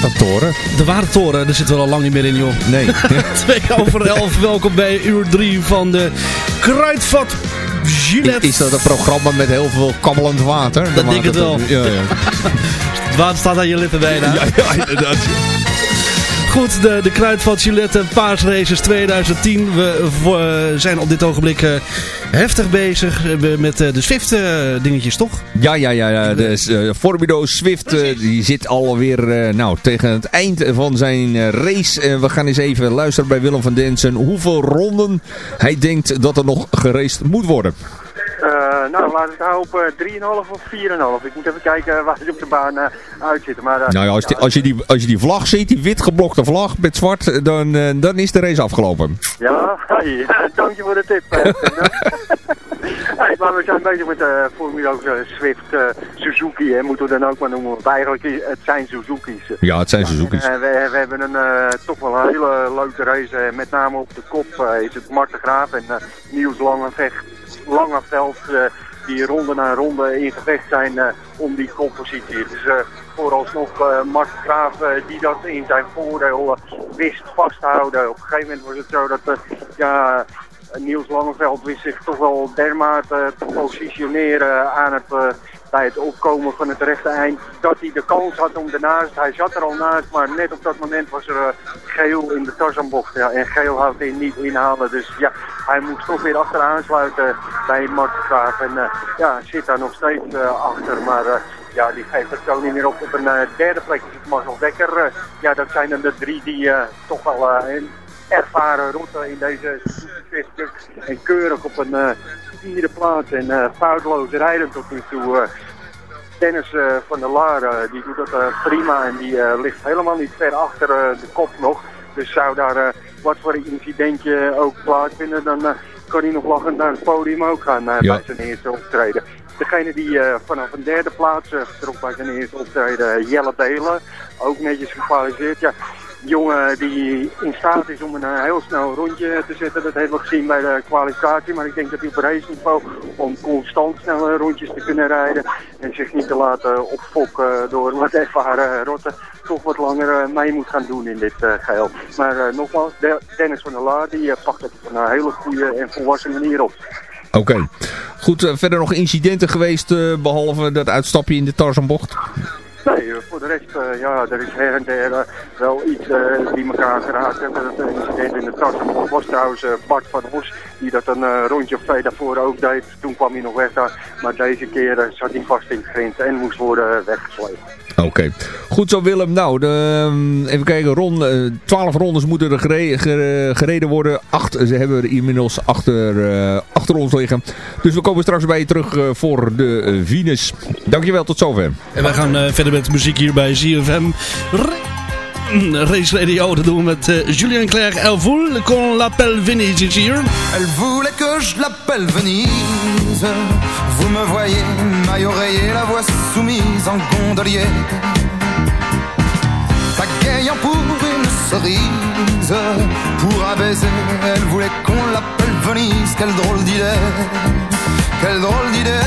Watertoren? De Watertoren, daar zitten we al lang niet meer in, joh. Nee. Twee over elf, welkom bij uur drie van de Kruidvat Gillette. Is dat een programma met heel veel kabbelend water? Dat denk ik het wel. Ja, ja. Het water staat aan je lippen bijna. ja, ja inderdaad. Goed, de, de Kruidvat Gillette Paasraces 2010. We eh, zijn op dit ogenblik eh, heftig bezig eh, met de Swift eh, dingetjes, toch? Ja, ja, ja. ja. De Formido Swift die zit alweer eh, nou, tegen het eind van zijn race. We gaan eens even luisteren bij Willem van Densen hoeveel ronden hij denkt dat er nog geraced moet worden. Eh, nou, laat het nou op eh, 3,5 of 4,5. Ik moet even kijken waar ze op de baan eh, uitzitten. Maar, eh, Nou ja, als, die, als, je die, als je die vlag ziet, die wit geblokte vlag met zwart, eh, dan, eh, dan is de race afgelopen. Ja, hey, dank je voor de tip. eh, hey, maar we zijn bezig met de Formule Swift eh, Suzuki, hè, moeten we dan ook maar noemen. Want eigenlijk het zijn Suzuki's. Ja, het zijn Suzuki's. Eh, we, we hebben een, eh, toch wel een hele leuke race. eh, met name op de kop eh, is het Mart de Graaf en uh, Niels Langevecht, Langeveld. Die ronde na ronde in gevecht zijn eh, om die koppositie. Dus eh, vooralsnog uh, Mart de Graaf die dat in zijn voordeel wist vasthouden. Op een gegeven moment was het zo dat ja, Niels Langeveld wist zich toch wel dermate te positioneren aan het, bij het opkomen van het rechte eind. Dat hij de kans had om ernaast. Hij zat er al naast, maar net op dat moment was er uh, geel in de Tarzanbocht. Ja, en geel houdt hij niet inhalen. Dus ja, hij moest toch weer achteraan sluiten bij Graaf. En uh, ja, zit daar nog steeds achter. Maar ja, die geeft het zo niet meer op. Op een derde plek is het Marcel Dekker. ja, dat zijn dan de drie die toch wel ervaren route in deze Swift En keurig op een uh, vierde plaats en uh, foutloos rijden tot nu toe. Uh, Dennis van der Laar, die doet dat prima en die ligt helemaal niet ver achter de kop nog. Dus zou daar wat voor een incidentje ook plaatsvinden, dan kan hij nog lachend naar het podium ook gaan ja. bij zijn eerste optreden. Degene die vanaf een derde plaats vertrok bij zijn eerste optreden, Jelle Delen, ook netjes gekwalificeerd. Ja, jongen die in staat is om een uh, heel snel rondje te zetten. Dat hebben we gezien bij de kwalificatie. Maar ik denk dat hij op race niveau om constant snelle rondjes te kunnen rijden. En zich niet te laten opfokken door wat ervaren rotten. Toch wat langer mee moet gaan doen in dit geheel. Maar nogmaals, de Dennis van der Laar die pakt het op een hele goede en volwassen manier op. Oké. Goed, verder nog incidenten geweest behalve dat uitstapje in de Tarzanbocht? Nee, voor de rest, uh, ja, er is her en der uh, wel iets die elkaar geraakt hebben. Dat incident in de Tarzanbocht was trouwens Bart van Os, die dat een rondje of twee daarvoor ook deed. Toen kwam hij nog weg daar, maar deze keer zat hij vast in het grind en moest worden weggesleept. Oké, goed zo Willem. Nou, de, even kijken, ronde, 12 rondes moeten er gereden, worden. Acht ze hebben er inmiddels achter, uh, achter ons liggen. Dus we komen straks bij je terug uh, voor de Venus. Dankjewel, tot zover. En wij gaan verder met muziek hier bij ZFM. Race Radio, dat doen we met uh, Julien Clerc. Elle voulait qu'on l'appelle Venise. Elle voulait que je l'appelle Venise. Vous me voyez, maille oreiller, la voix soumise en gondolier. Pagayant pour une cerise, pour un baiser, elle voulait qu'on l'appelle Venise. Quelle drôle d'idée, quelle drôle d'idée.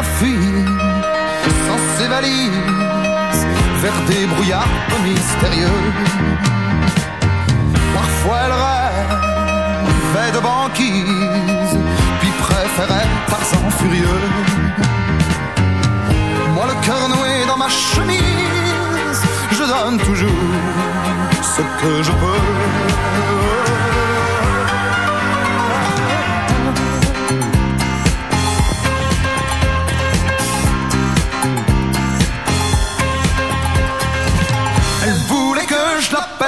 La sans ses valises, vers des brouillards mystérieux. Parfois elle rêvait de banquise, puis préférait Tarzan furieux. Moi le cœur noué dans ma chemise, je donne toujours ce que je peux.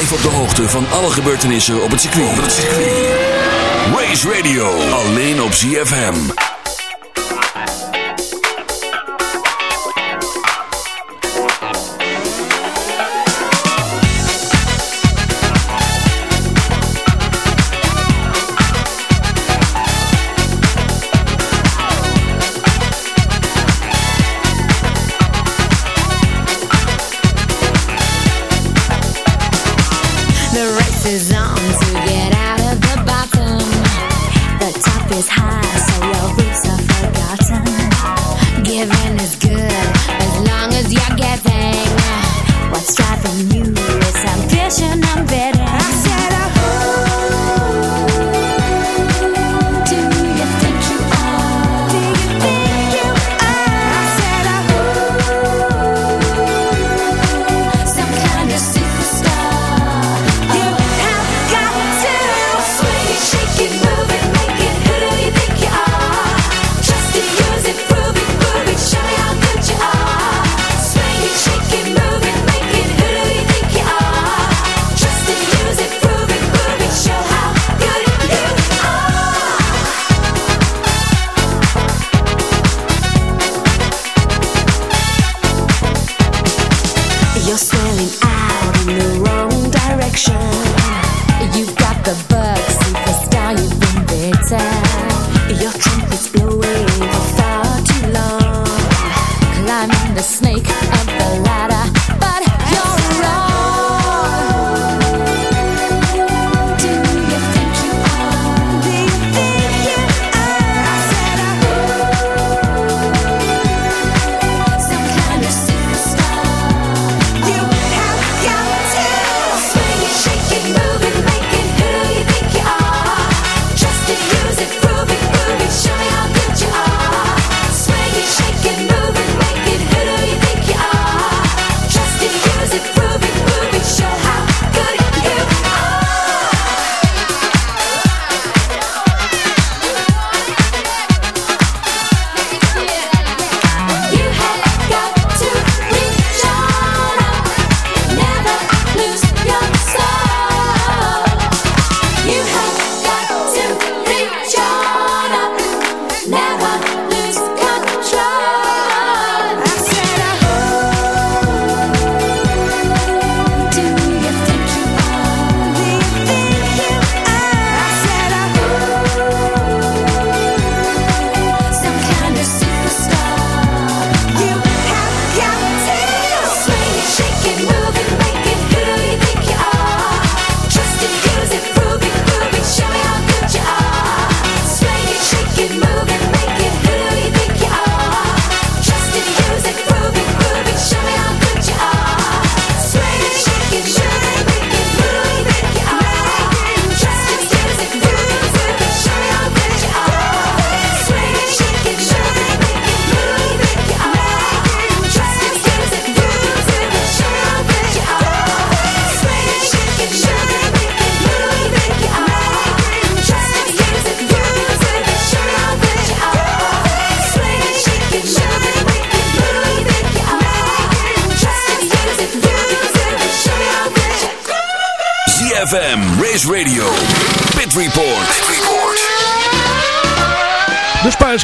Blijf op de hoogte van alle gebeurtenissen op het circuit. Race Radio, alleen op ZFM.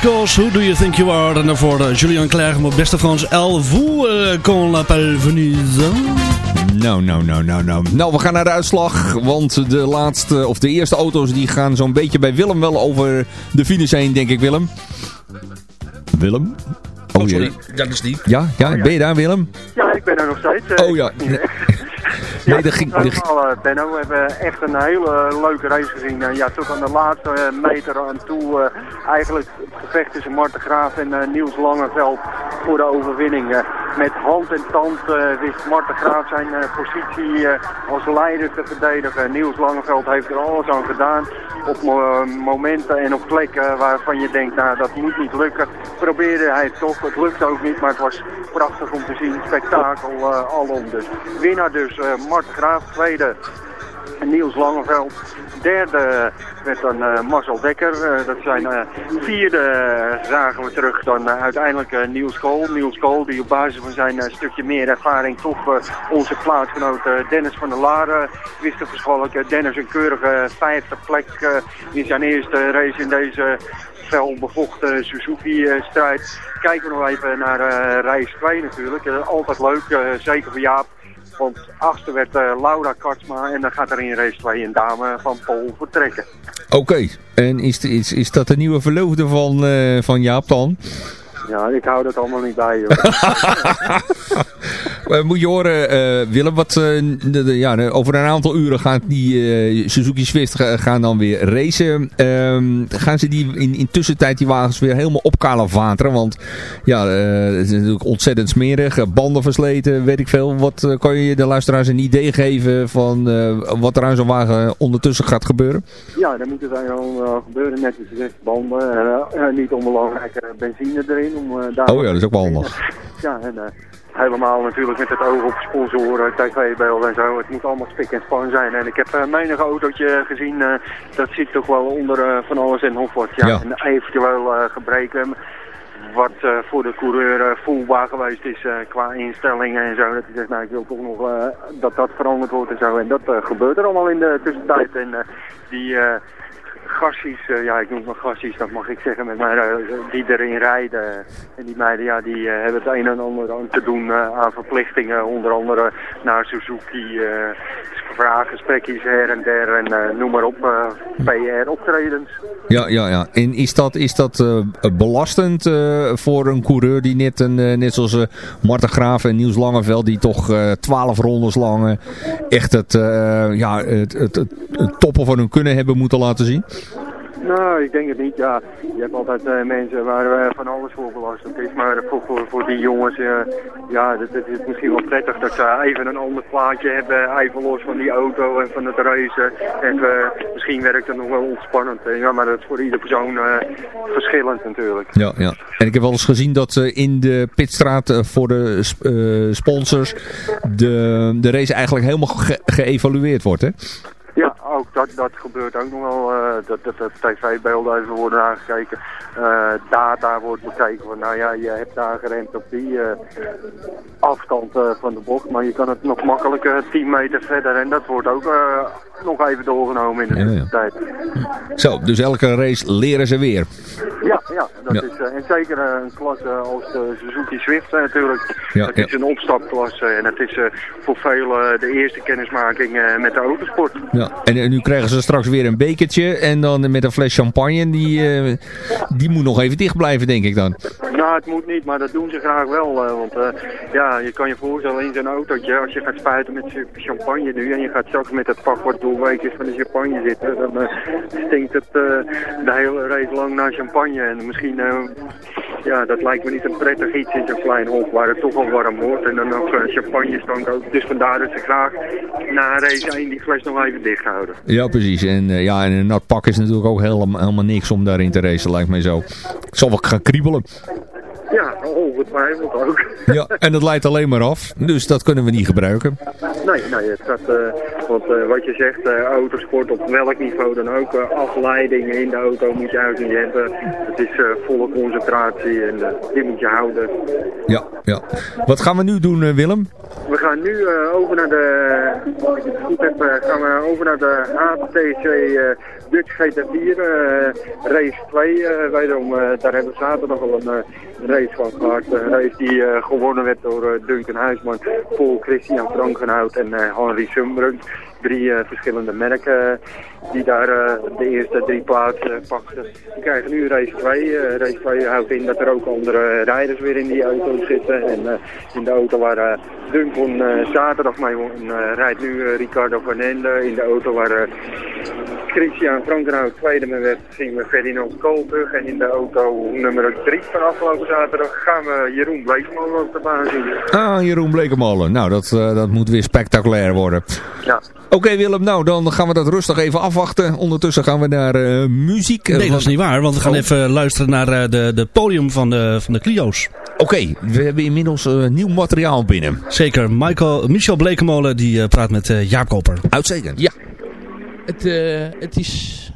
Who Do You Think You Are? En daarvoor uh, Julian Clerc, mijn beste Frans, El vous uh, qu'on l'appelle Venise. Nou, nou, nou, nou, nou. Nou, we gaan naar de uitslag. Want de laatste, of de eerste auto's die gaan zo'n beetje bij Willem wel over de finish heen, denk ik, Willem. Willem? Oh, oh sorry, dat is die. Ja, ja, ben je daar, Willem? Ja, ik ben er nog steeds. Oh ja. Nee, dat ging... Uh, Benno. We hebben echt een hele leuke race gezien. Uh, ja, tot aan de laatste uh, meter aan toe. Uh, eigenlijk het gevecht tussen Marten Graaf en Niels Langeveld voor de overwinning. met hand en tand wist Marten Graaf zijn positie als leider te verdedigen. Niels Langeveld heeft er alles aan gedaan. Op momenten en op plekken waarvan je denkt, nou dat moet niet lukken. Probeerde hij het toch. Het lukt ook niet, maar het was prachtig om te zien. Spektakel alom. Dus winnaar dus Mart Graaf, tweede Niels Langeveld. Derde werd dan uh, Marcel Dekker. Uh, dat zijn uh, vierde zagen we terug dan uiteindelijk Niels Kool. Niels Kool die op basis van zijn stukje meer ervaring toch onze plaatsgenoot Dennis van der Laren wist te verschalken. Dennis een keurige vijfde plek in zijn eerste race in deze fel bevochten Suzuki-strijd. Kijken we nog even naar race 2 natuurlijk. altijd leuk, zeker voor Jaap. Want achtste werd uh, Laura Kartsma en dan gaat er in race 2 een dame van Pol vertrekken. Oké, en is, is, is dat de nieuwe verloofde van, uh, van Jaap dan? Ja, ik hou dat allemaal niet bij. Moet je horen, uh, Willem, wat, uh, de, de, ja, over een aantal uren gaat die uh, Suzuki Swift gaan dan weer racen. Ehm, gaan ze die in, in tussentijd die wagens weer helemaal opkalevateren? Want ja, het is natuurlijk ontzettend smerig. Banden versleten, weet ik veel. Wat kan je de luisteraars een idee geven van wat er aan zo'n wagen ondertussen gaat gebeuren? Ja, dan moet er dan gebeuren, net als gezegd, banden. niet onbelangrijk benzine erin. Om, daar oh ja, dat is ook wel handig. Ja, en helemaal natuurlijk met het oog op sponsoren, tv-beelden en zo. Het moet allemaal spik en span zijn. En ik heb uh, menig autootje gezien, uh, dat zit toch wel onder uh, van alles en nog wat. Ja, ja. En eventueel gebreken. Wat voor de coureur voelbaar geweest is qua instellingen en zo. Dat hij zegt, nou ik wil toch nog dat dat veranderd wordt en zo. En dat gebeurt er allemaal in de tussentijd. En die gassies, uh, ja ik noem het maar gassies, dat mag ik zeggen, met mij, uh, die erin rijden. En die meiden, ja, die uh, hebben het een en ander aan te doen aan verplichtingen, onder andere naar Suzuki, vraaggesprekken her en der en noem maar op, PR-optredens. Ja, ja, ja. En is dat, is dat belastend voor een coureur die net, een, net zoals Marten Graaf en Niels Langeveld, die toch twaalf rondes lang echt het, ja, het, het, het, het toppen van hun kunnen hebben moeten laten zien? Nou, ik denk het niet. Ja, je hebt altijd uh, mensen waar van alles voor belastend is. Maar voor, voor, voor die jongens, uh, ja, het is misschien wel prettig dat ze even een ander plaatje hebben. Even los van die auto en van het racen. En misschien werkt het nog wel ontspannend. Ja, maar dat is voor ieder persoon verschillend natuurlijk. Ja, ja. En ik heb wel eens gezien dat in de pitstraat voor de sponsors de, de race eigenlijk helemaal ge geëvalueerd wordt, hè? Ook dat, dat gebeurt ook nog wel. Uh, dat, dat, dat tv-beelden even worden aangekeken. Uh, data wordt bekeken. Van, nou ja, je hebt daar gerend op die uh, afstand van de bocht. Maar je kan het nog makkelijker 10 meter verder. En dat wordt ook nog even doorgenomen in de ja, ja. tijd. Zo, dus elke race leren ze weer. Ja, ja, dat ja. is en zeker een klasse als de Suzuki Swift natuurlijk. Het is een opstapklasse en het is voor velen de eerste kennismaking met de autosport. Ja, en, en, nu krijgen ze straks weer een bekertje en dan met een fles champagne. Die, uh, die moet nog even dicht blijven, denk ik dan. Nou, het moet niet, maar dat doen ze graag wel. Uh, want uh, ja, je kan je voorstellen in zo'n autootje, als je gaat spuiten met champagne nu en je gaat straks met het pak wat doorweekjes van de champagne zitten, dan stinkt het de hele race lang naar champagne. En misschien, ja, dat lijkt me niet een prettig iets in zo'n klein hof waar het toch al warm wordt en dan nog champagne stank ook. Dus vandaar dat ze graag na race 1 die fles nog even dicht houden. Ja, precies. En, uh, ja, en een nat pak is natuurlijk ook helemaal, helemaal niks om daarin te racen, lijkt mij zo. Het zal wel gaan kriebelen. Ja, ongetwijfeld ook. Ja, en dat leidt alleen maar af. Dus dat kunnen we niet gebruiken. Nee, nee, het gaat, uh, want uh, wat je zegt, uh, autosport op welk niveau dan ook, afleidingen in de auto moet je uit niet hebben. Het is volle concentratie en die moet je houden. Ja, ja. Wat gaan we nu doen, Willem? We gaan nu over naar de, ik gaan we over naar de HTC Dutch GT4 race 2. wederom, daar hebben we zaterdag al een race van gehad. Een race die gewonnen werd door Duncan Huisman, Paul Christian Frankenhout en Henry Sumbrun. Drie verschillende merken die daar de eerste drie plaatsen pakten. We krijgen nu race 2. race 2 houdt in dat er ook andere rijders weer in die auto zitten. En in de auto waar Duncan zaterdag mee won, rijdt nu Ricardo van Ende. In de auto waar Christian Frankenhout tweede mee werd, zien we Ferdinand Koolbrug. En in de auto nummer 3 van afgelopen zaterdag gaan we Jeroen Blekemolen op de baan zien. Ah, Jeroen Blekemolen. Nou, dat, uh, dat moet weer spectaculair worden. Ja. Oké Willem, nou dan gaan we dat rustig even afwachten. Ondertussen gaan we naar uh, muziek. Nee, dat is niet waar, want we gaan oh. even luisteren naar uh, de, de podium van de, van de Clio's. Oké, okay, we hebben inmiddels uh, nieuw materiaal binnen. Zeker, Michael, Michel Blekemolen die praat met Jaap Koper. Uitstekend. Ja. Het, het is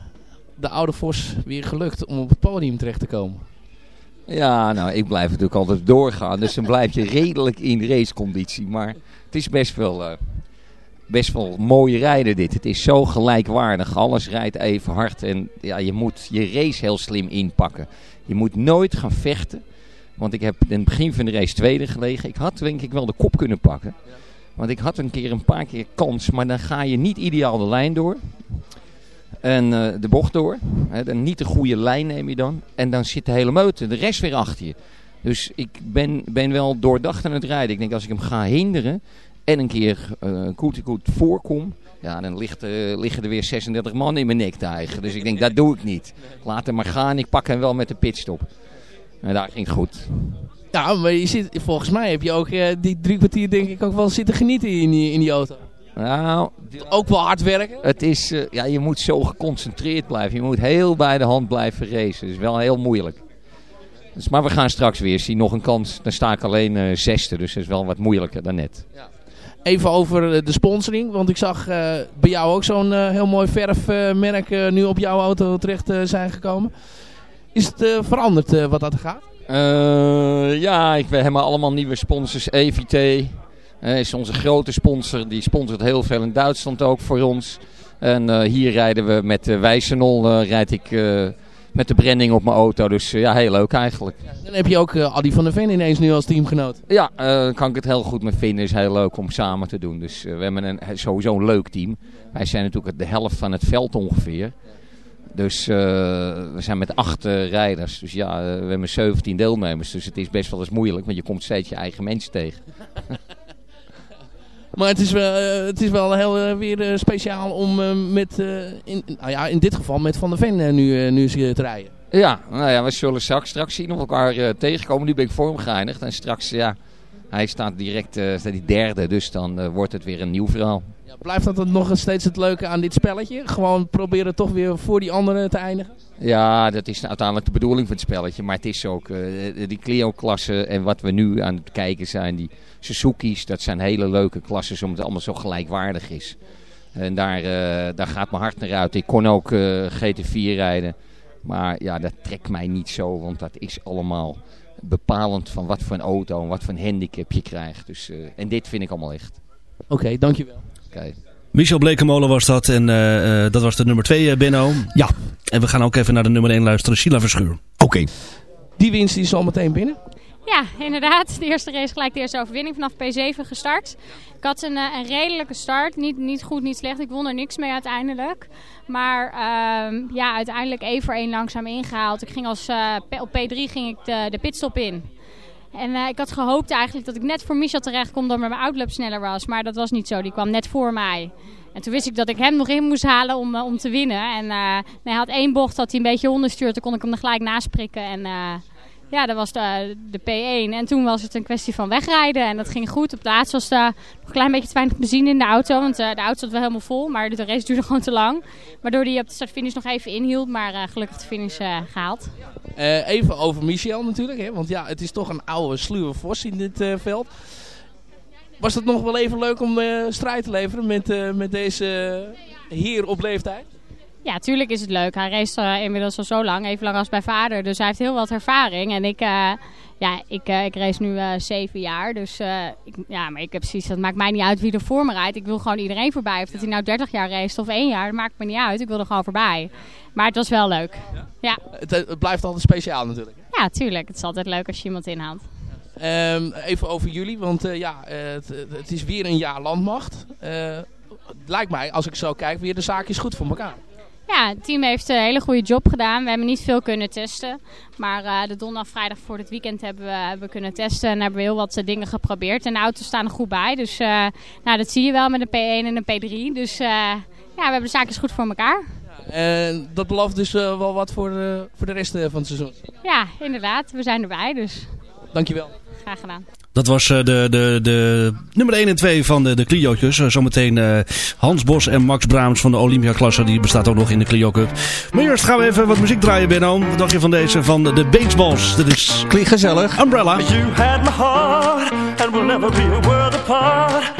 de oude Vos weer gelukt om op het podium terecht te komen. Ja, nou, ik blijf natuurlijk altijd doorgaan. Dus dan blijf je redelijk in raceconditie. Maar het is best wel, uh, best wel mooi rijden dit. Het is zo gelijkwaardig. Alles rijdt even hard. En ja, je moet je race heel slim inpakken. Je moet nooit gaan vechten. Want ik heb in het begin van de race tweede gelegen. Ik had denk ik wel de kop kunnen pakken. Want ik had een keer een paar keer kans. Maar dan ga je niet ideaal de lijn door. En uh, de bocht door. Hè, dan niet de goede lijn neem je dan. En dan zit de hele meute, de rest weer achter je. Dus ik ben, ben wel doordacht aan het rijden. Ik denk als ik hem ga hinderen en een keer uh, goed, goed voorkom. Ja, dan ligt, uh, liggen er weer 36 man in mijn nek te eigen. Dus ik denk, dat doe ik niet. Laat hem maar gaan. Ik pak hem wel met de pitstop. En daar ging het goed. Ja, maar je zit, volgens mij heb je ook uh, die drie kwartier denk ik ook wel zitten genieten in die, in die auto. Nou, ook wel hard werken? Het is, uh, ja, je moet zo geconcentreerd blijven. Je moet heel bij de hand blijven racen. Dat is wel heel moeilijk. Dus, maar we gaan straks weer zien. Nog een kans. Dan sta ik alleen uh, zesde. Dus dat is wel wat moeilijker dan net. Ja. Even over de sponsoring. Want ik zag bij jou ook zo'n heel mooi verfmerk nu op jouw auto terecht zijn gekomen. Is het veranderd wat dat gaat? ja, ik, we hebben allemaal nieuwe sponsors. EVT, uh, is onze grote sponsor. Die sponsort heel veel in Duitsland ook voor ons. En uh, hier rijden we met uh, Wijzenol, uh, rijd ik met de branding op mijn auto. Dus ja, heel leuk eigenlijk. Dan heb je ook Adi van der Ven ineens nu als teamgenoot. Ja, daar kan ik het heel goed mee vinden. is heel leuk om samen te doen. Dus we hebben een, sowieso een leuk team. Wij zijn natuurlijk de helft van het veld ongeveer. Dus we zijn met acht rijders. Dus ja, we hebben 17 deelnemers. Dus het is best wel eens moeilijk. Want je komt steeds je eigen mensen tegen. Maar het is wel, het is wel heel weer speciaal om met, in, nou ja, in dit geval met Van der Ven nu, nu te rijden. Ja, nou ja, we zullen straks, straks zien of we elkaar tegenkomen. Nu ben ik voor hem geëindigd en straks, ja, hij staat direct staat die derde. Dus dan wordt het weer een nieuw verhaal. Ja, blijft dat nog steeds het leuke aan dit spelletje? Gewoon proberen toch weer voor die anderen te eindigen? Ja, dat is uiteindelijk de bedoeling van het spelletje. Maar het is ook die Clio-klasse en wat we nu aan het kijken zijn... die Suzuki's, dat zijn hele leuke klassen omdat het allemaal zo gelijkwaardig is. En daar, uh, daar gaat mijn hart naar uit. Ik kon ook uh, eh, GT4 rijden. Maar ja, dat trekt mij niet zo, want dat is allemaal bepalend van wat voor een auto en wat voor een handicap je krijgt. Dus, en dit vind ik allemaal echt. Oké, okay, dankjewel. Okay. Michel Blekemolen was dat en uh, dat was de nummer 2, Benno. Ja. En we gaan ook even naar de nummer 1 luisteren, Sheila Verschuur. Oké. Okay. Die winst is al meteen binnen? Ja, inderdaad. De eerste race gelijk de eerste overwinning vanaf P7 gestart. Ik had een, een redelijke start. Niet, niet goed, niet slecht. Ik won er niks mee uiteindelijk. Maar uh, ja, uiteindelijk één voor één langzaam ingehaald. Ik ging als, uh, op P3 ging ik de, de pitstop in. En uh, ik had gehoopt eigenlijk dat ik net voor Michel terecht kom omdat mijn outlap sneller was. Maar dat was niet zo. Die kwam net voor mij. En toen wist ik dat ik hem nog in moest halen om, om te winnen. En hij had één bocht dat hij een beetje onderstuurd. Toen kon ik hem er gelijk nasprikken. En ja, dat was de, de P1. En toen was het een kwestie van wegrijden. En dat ging goed. Op plaats was er nog een klein beetje te weinig benzine in de auto. Want uh, de auto zat wel helemaal vol. Maar de race duurde gewoon te lang. Waardoor hij op de start-finish nog even inhield. Maar uh, gelukkig de finish gehaald. even over Michel natuurlijk. Hè? Want ja, het is toch een oude sluwe vos in dit veld. was het nog wel even leuk om strijd te leveren met, met deze heer op leeftijd? Ja, tuurlijk is het leuk. Hij race uh, inmiddels al zo lang, even lang als bij vader. Dus hij heeft heel wat ervaring. En ik, uh, ja, ik, uh, ik race nu zeven jaar. Dus ik, ja, maar ik heb precies, dat maakt mij niet uit wie er voor me rijdt. Ik wil gewoon iedereen voorbij. Of dat hij nou 30 jaar race of één jaar, dat maakt me niet uit. Ik wil er gewoon voorbij. Maar het was wel leuk. Ja? ja. Het, het, blijft altijd speciaal natuurlijk. Ja, tuurlijk. Het is altijd leuk als je iemand inhaalt. Um, even over jullie, want ja, het, het, is weer een jaar landmacht. lijkt mij, als ik zo kijk, weer de zaak is goed voor elkaar. Ja, het team heeft een hele goede job gedaan. We hebben niet veel kunnen testen. Maar uh, de donderdag, vrijdag voor het weekend hebben we, hebben we kunnen testen. En hebben we heel wat uh, dingen geprobeerd. En de auto's staan er goed bij. Dus uh, nou, dat zie je wel met een P1 en een P3. Dus ja, we hebben de zaakjes goed voor elkaar. Ja, en dat belooft dus wel wat voor, voor de rest van het seizoen. Ja, inderdaad. We zijn erbij. Dus. Dankjewel. Graag gedaan. Dat was de, de, de nummer 1 en 2 van de, de Clio'tjes. Zometeen uh, Hans Bos en Max Braams van de Olympia-klasse. Die bestaat ook nog in de Clio Cup. Maar eerst gaan we even wat muziek draaien, Benno. Wat dacht je van deze van de, de Baseballs? Dat is... Klinkt gezellig. Umbrella. You had my heart and we'll never be a world apart.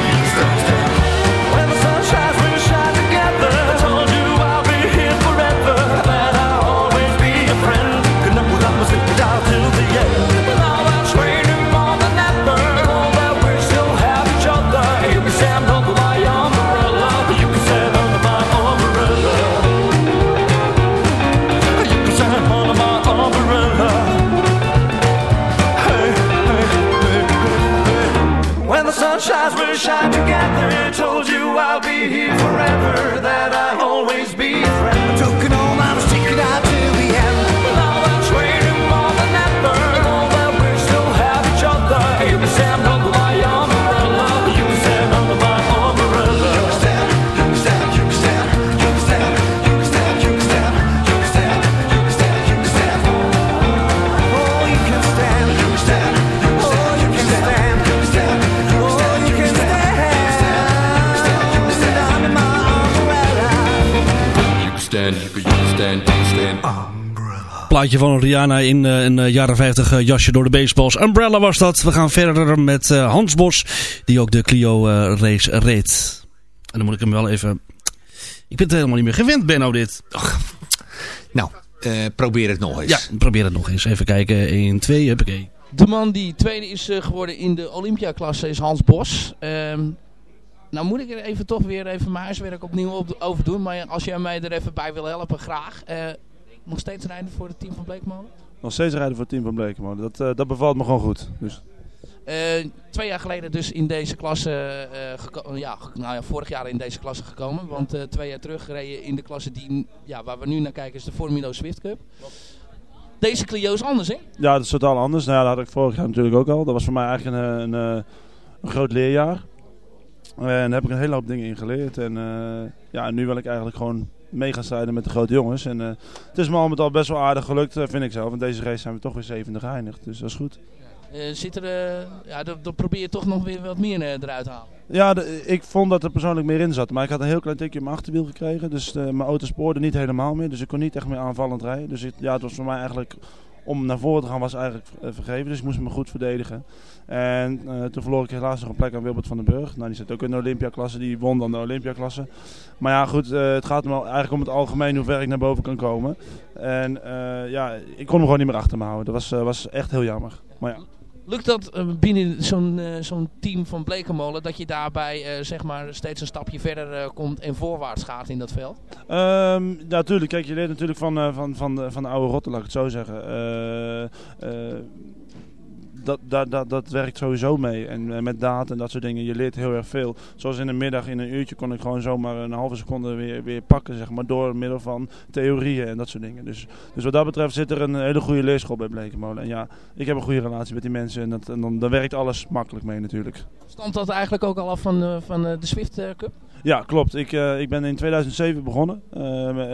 Plaatje van Rihanna in uh, een uh, jaren 50 uh, jasje door de baseballs. Umbrella was dat. We gaan verder met Hans Bos, die ook de Clio race reed. En dan moet ik hem wel even... Ik ben het helemaal niet meer gewend, Benno, dit. Ach. Nou, probeer het nog eens. Ja, probeer het nog eens. Even kijken. 1, 2, huppakee. De man die tweede is geworden in de Olympia-klasse is Hans Bos. Um, nou moet ik er even toch weer even mijn huiswerk opnieuw op, over doen. Maar als jij mij er even bij wil helpen, graag. Uh, nog steeds rijden voor het team van Bleekmolen? Nog steeds rijden voor het team van Bleekmolen. Dat, uh, dat bevalt me gewoon goed. Dus. Uh, twee jaar geleden dus in deze klasse, uh, ja, nou ja, vorig jaar in deze klasse gekomen. Want twee jaar terug gereden in de klasse die, ja, waar we nu naar kijken is de Formula Swift Cup. Deze Clio is anders, hè? Ja, dat is totaal anders. Nou ja, dat had ik vorig jaar natuurlijk ook al. Dat was voor mij eigenlijk een, een, een groot leerjaar. En daar heb ik een hele hoop dingen in geleerd. En eh, ja, nu wil ik eigenlijk gewoon mee gaan strijden met de grote jongens. En eh, het is me al met al best wel aardig gelukt, eh, vind ik zelf. Want deze race zijn we toch weer zevende geëindigd. Dus dat is goed. Eh, zit er, ja, dan, probeer je toch nog weer wat meer eruit te halen. Ja, de- ik vond dat er persoonlijk meer in zat. Maar ik had een heel klein tikje in mijn achterwiel gekregen. Dus mijn auto spoorde niet helemaal meer. Dus ik kon niet echt meer aanvallend rijden. Dus ik- ja, het was voor mij eigenlijk... Om naar voren te gaan was eigenlijk eh, vergeven. Dus ik moest me goed verdedigen. En eh, toen verloor ik helaas nog een plek aan Wilbert van den Burg. Nou, die zit ook in de Olympiaklasse. Die won dan de Olympiaklasse. Maar ja, goed. eh, het gaat me eigenlijk om het algemeen hoe ver ik naar boven kan komen. En ja, ik kon hem gewoon niet meer achter me houden. Dat was, was echt heel jammer. Maar ja. Lukt dat eh, binnen zo'n eh, zo'n team van Blekenmolen dat je daarbij eh, zeg maar steeds een stapje verder komt en voorwaarts gaat in dat veld? Ehm ja, natuurlijk. Kijk, je leert natuurlijk van, van, van, de, van de oude rotten, laat ik het zo zeggen. Dat, dat, dat, dat werkt sowieso mee. En met data en dat soort dingen, je leert heel erg veel. Zoals in de middag, in een uurtje, kon ik gewoon zomaar een halve seconde weer, weer pakken, zeg maar, door middel van theorieën en dat soort dingen. Dus, dus wat dat betreft zit er een hele goede leerschool bij Blekenmolen. En ja, ik heb een goede relatie met die mensen en, dat, en dan, dan werkt alles makkelijk mee natuurlijk. Stamt dat eigenlijk ook al af van, eh, van eh, de Swift eh, Cup? Ja, klopt. Ik, eh, ik ben in 2007 begonnen. Eh,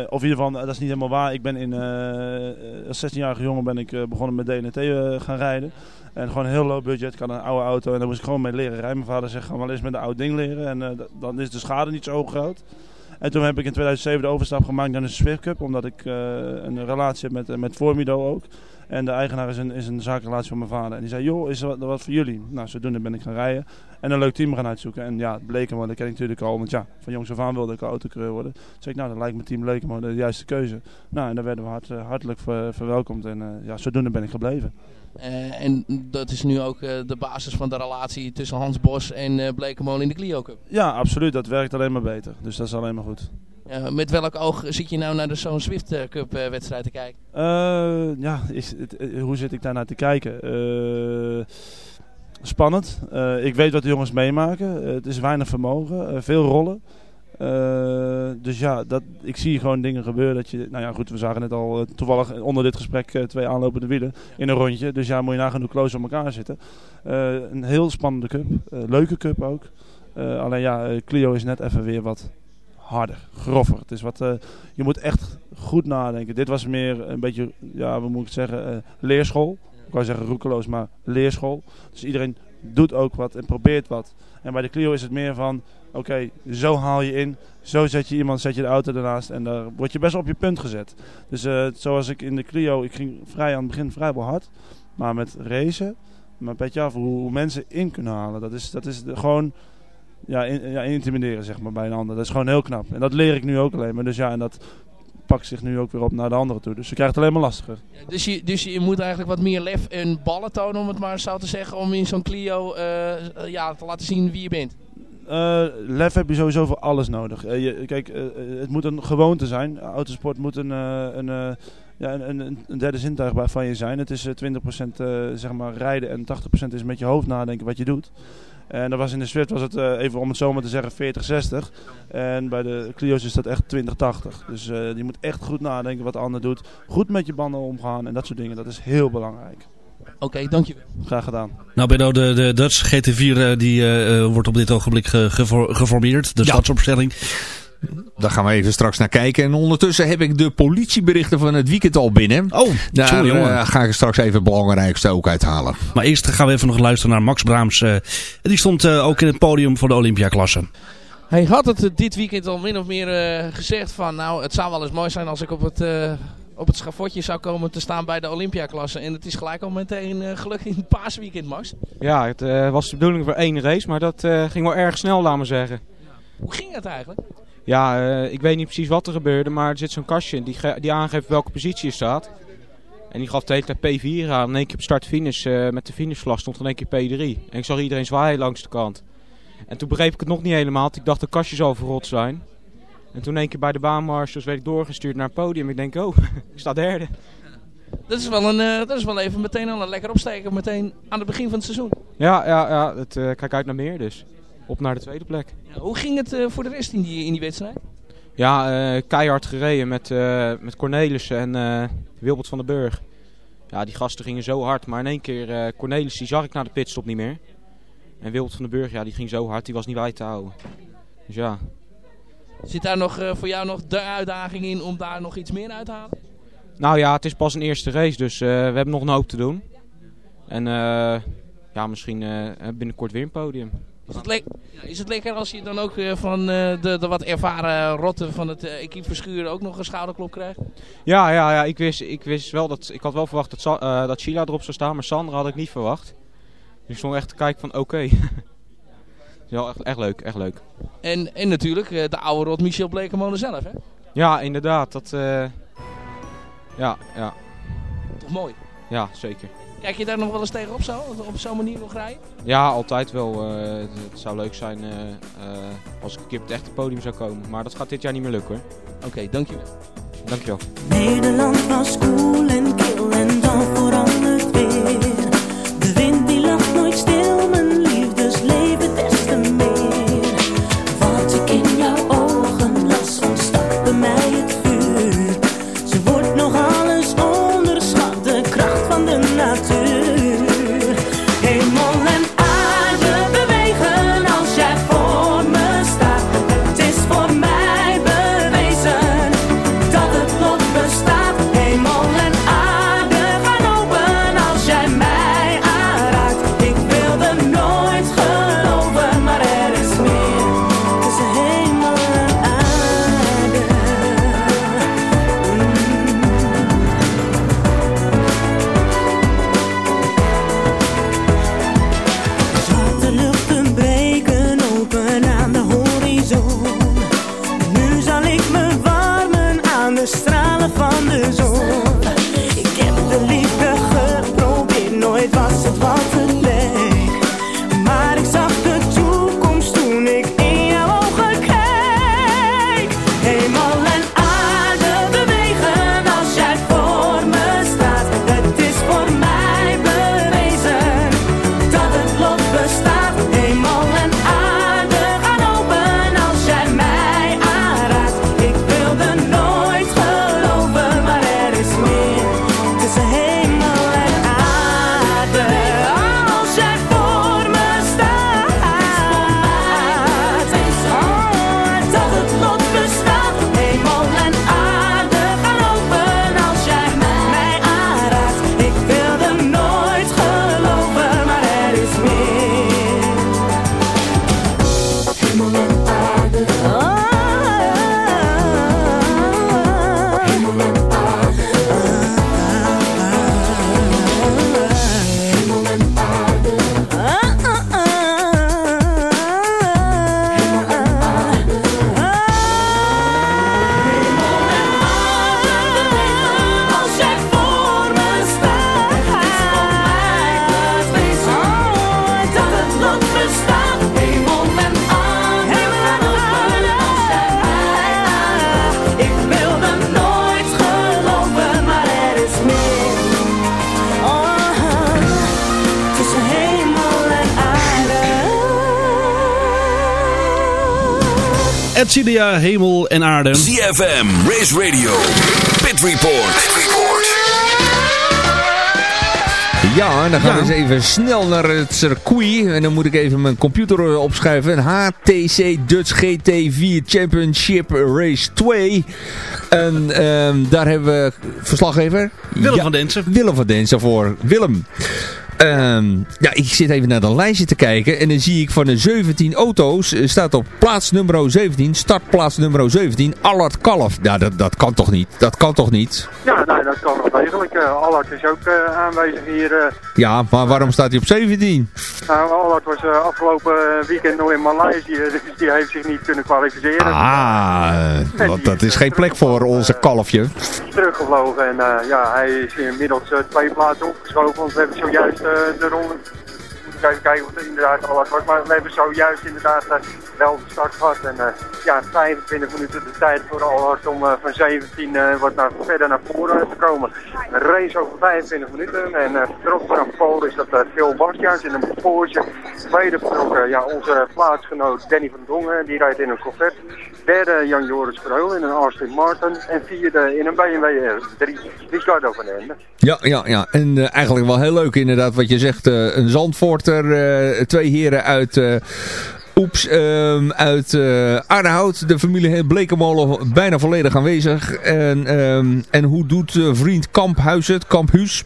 of in ieder geval, dat is niet helemaal waar. Ik ben in, eh, als 16-jarige jongen ben ik eh, begonnen met DNT eh, gaan rijden. En gewoon een heel low budget. Ik had een oude auto en daar moest ik gewoon mee leren rijden. Mijn vader zegt, ga maar eens met een oud ding leren. En eh, dan is de schade niet zo groot. En toen heb ik in 2007 de overstap gemaakt naar de Swift Cup. Omdat ik eh, een relatie heb met, eh, met Formido ook. En de eigenaar is een, is een zakenrelatie van mijn vader. En die zei, joh, is er wat, wat voor jullie? Nou, zodoende ben ik gaan rijden. En een leuk team gaan uitzoeken. En ja, Blekenmolen ken ik natuurlijk al. Want ja, van jongs af aan wilde ik autocoureur worden. Toen zei ik, nou, dan lijkt me team Blekenmolen de juiste keuze. Nou, en daar werden we hart, eh, hartelijk ver- verwelkomd. En eh, ja, zodoende ben ik gebleven. Eh, en dat is nu ook de basis van de relatie tussen Hans Bos en Blekemolen in de Clio Cup. Ja, absoluut. Dat werkt alleen maar beter. Dus dat is alleen maar goed. Eh, met welk oog zit je nou naar de zo'n Swift eh, Cup eh, wedstrijd te kijken? Ja, is het, hoe zit ik daar naar te kijken? Spannend. Ik weet wat de jongens meemaken. Het is weinig vermogen. veel rollen. Dus ja, dat, ik zie gewoon dingen gebeuren. Dat je, nou ja, goed, we zagen net al toevallig onder dit gesprek twee aanlopende wielen in een rondje. Dus ja, moet je nagaan hoe close op elkaar zitten. Een heel spannende cup. Leuke cup ook. Alleen ja, Clio is net even weer wat harder, grover. Het is wat, eh, je moet echt goed nadenken. Dit was meer een beetje, ja, hoe moet ik zeggen, eh, leerschool. Ik wou zeggen roekeloos, maar leerschool. Dus iedereen doet ook wat en probeert wat. En bij de Clio is het meer van, oké, zo haal je in. Zo zet je iemand, zet je de auto ernaast en daar word je best op je punt gezet. Dus eh, zoals ik in de Clio, ik ging vrij aan het begin vrij wel hard. Maar met racen, maar petje af, hoe, hoe mensen in kunnen halen. Dat is, dat is de- gewoon ja, in- ja, intimideren zeg maar, bij een ander. Dat is gewoon heel knap. En dat leer ik nu ook alleen maar. Dus ja, en dat pakt zich nu ook weer op naar de anderen toe. Dus je krijgt het alleen maar lastiger. Dus je, dus je moet eigenlijk wat meer lef en ballen tonen, om het maar zo te zeggen, om in zo'n Clio eh, ja, te laten zien wie je bent. Eh, lef heb je sowieso voor alles nodig. Eh, je, kijk, het moet een gewoonte zijn. Autosport moet een, een, ja, een, een, derde zintuig bij- van je zijn. Het is eh, 20% eh, zeg maar rijden en 80% is met je hoofd nadenken wat je doet. En dat was in de Swift was het eh, even om het zo maar te zeggen 40-60. En bij de Clio's is dat echt 20-80. Dus eh, je moet echt goed nadenken wat de ander doet. Goed met je banden omgaan en dat soort dingen. Dat is heel belangrijk. Oké, dankjewel. Graag gedaan. Nou, Benno, de, de Dutch GT4 eh, die, eh, eh, wordt op dit ogenblik ge- gefor- geformeerd. De stadsopstelling. Daar gaan we even straks naar kijken. En ondertussen heb ik de politieberichten van het weekend al binnen. Oh, Daar sorry, jongen. eh, ga ik er straks even het belangrijkste ook uithalen. Maar eerst gaan we even nog luisteren naar Max Braams. eh, die stond eh, ook in het podium voor de Olympiaklasse. Hij had het dit weekend al min of meer eh, gezegd van, nou, het zou wel eens mooi zijn als ik op het, eh, op het schafotje zou komen te staan bij de Olympiaklasse. En het is gelijk al meteen eh, gelukt in het paasweekend, Max. Ja, het eh, was de bedoeling voor één race, maar dat eh, ging wel erg snel, laat maar zeggen. Hoe ging het eigenlijk? Ja, eh, ik weet niet precies wat er gebeurde, maar er zit zo'n kastje in die, die aangeeft welke positie je staat. En die gaf de hele tijd P4 aan. In één keer op start-finish eh, met de finishvlag stond in één keer P3. En ik zag iedereen zwaaien langs de kant. En toen begreep ik het nog niet helemaal. want Ik dacht de kastje zou verrot zijn. En toen in één keer bij de baanmarshals werd ik doorgestuurd naar het podium. Ik denk, oh, ik sta derde. Dat is wel, een, eh, dat is wel even meteen al een lekker opsteken, meteen aan het begin van het seizoen. Ja, ja, ja het, kijk uit naar meer dus. Op naar de tweede plek. Ja, hoe ging het eh, voor de rest in die, in die wedstrijd? Ja, eh, keihard gereden met, eh, met Cornelissen en Wilbert van den Burg. Ja, die gasten gingen zo hard. Maar in één keer, eh Cornelis die zag ik na de pitstop niet meer. En Wild van den Burg, ja, die ging zo hard, die was niet bij te houden. Dus ja. Zit daar nog voor jou nog de uitdaging in om daar nog iets meer uit te halen? Nou ja, het is pas een eerste race, dus we hebben nog een hoop te doen. En ja, misschien binnenkort weer een podium. Is het, le- ja, is het lekker als je dan ook eh, van eh, de, de wat ervaren rotten van het uh, equipe Verschuren ook nog een schouderklop krijgt? Ja, ja, ja ik, wist, ik wist wel dat. Ik had wel verwacht dat, Sa- eh, dat Sheila erop zou staan, maar Sandra had ik niet verwacht. Dus ik stond echt te kijken van oké. Is wel echt, echt leuk, echt leuk. En, en natuurlijk eh, de oude rot Michel Blekemolen zelf, hè? Ja, inderdaad. Dat, eh, ja, ja. Toch mooi. Ja, zeker. Kijk je daar nog wel eens tegen op zo? Op zo'n manier nog rijden? Ja, altijd wel. eh, het, het zou leuk zijn eh, eh, als ik een keer op het echte podium zou komen. Maar dat gaat dit jaar niet meer lukken hoor. Oké, dankjewel. Dankjewel. Nederland was koel en kil en dan Edcilia, Hemel en Aarde. ZFM, Race Radio, Pit Report. Ja, en dan gaan we Ja. eens even snel naar het circuit. En dan moet ik even mijn computer eh, opschuiven. HTC Dutch GT4 Championship Race 2. En ehm, daar hebben we verslaggever... Willem van Densen. Willem van Densen voor. Willem. Ehm, ja, ik zit even naar de lijstje te kijken. En dan zie ik van de 17 auto's eh, staat op plaats nummer 17, startplaats nummer 17, Allard Kalf. Ja, dat, dat kan toch niet? Dat kan toch niet? Ja, nee, dat kan nog degelijk. Uh, Allard is ook uh, aanwezig hier. Ja, maar waarom staat hij op 17? nou, Allard was afgelopen weekend nog in Maleisië, dus die heeft zich niet kunnen kwalificeren. Ah, want dat is geen plek voor onze kalfje. Teruggevlogen en ja, hij is inmiddels twee plaatsen opgeschoven, want we hebben zojuist de ronde moet even kijken of het inderdaad Allard was. Maar we hebben zojuist inderdaad uh, wel de start gehad. En uh, ja, 25 minuten de tijd voor Allard om van 17 wat naar, verder naar voren te komen. Een race over 25 minuten. En uh, vertrok vanaf Polen is dat Phil Bastiaans in een Porsche. Tweede vertrokken ja, onze plaatsgenoot Danny van Dongen. Die rijdt in een Corvette. Derde Jan-Joris Verheul in een Aston Martin. En vierde in een BMW R3 Ricardo van Ende. Ja, ja, ja. En uh, eigenlijk wel heel leuk inderdaad wat je zegt. Uh, een Zandvoort achter eh, twee heren uit... eh, Oeps, ehm, uit eh Arnhout. De familie Blekemolen bijna volledig aanwezig. En, ehm, en hoe doet eh, vriend Kamphuis het? Kamphuis?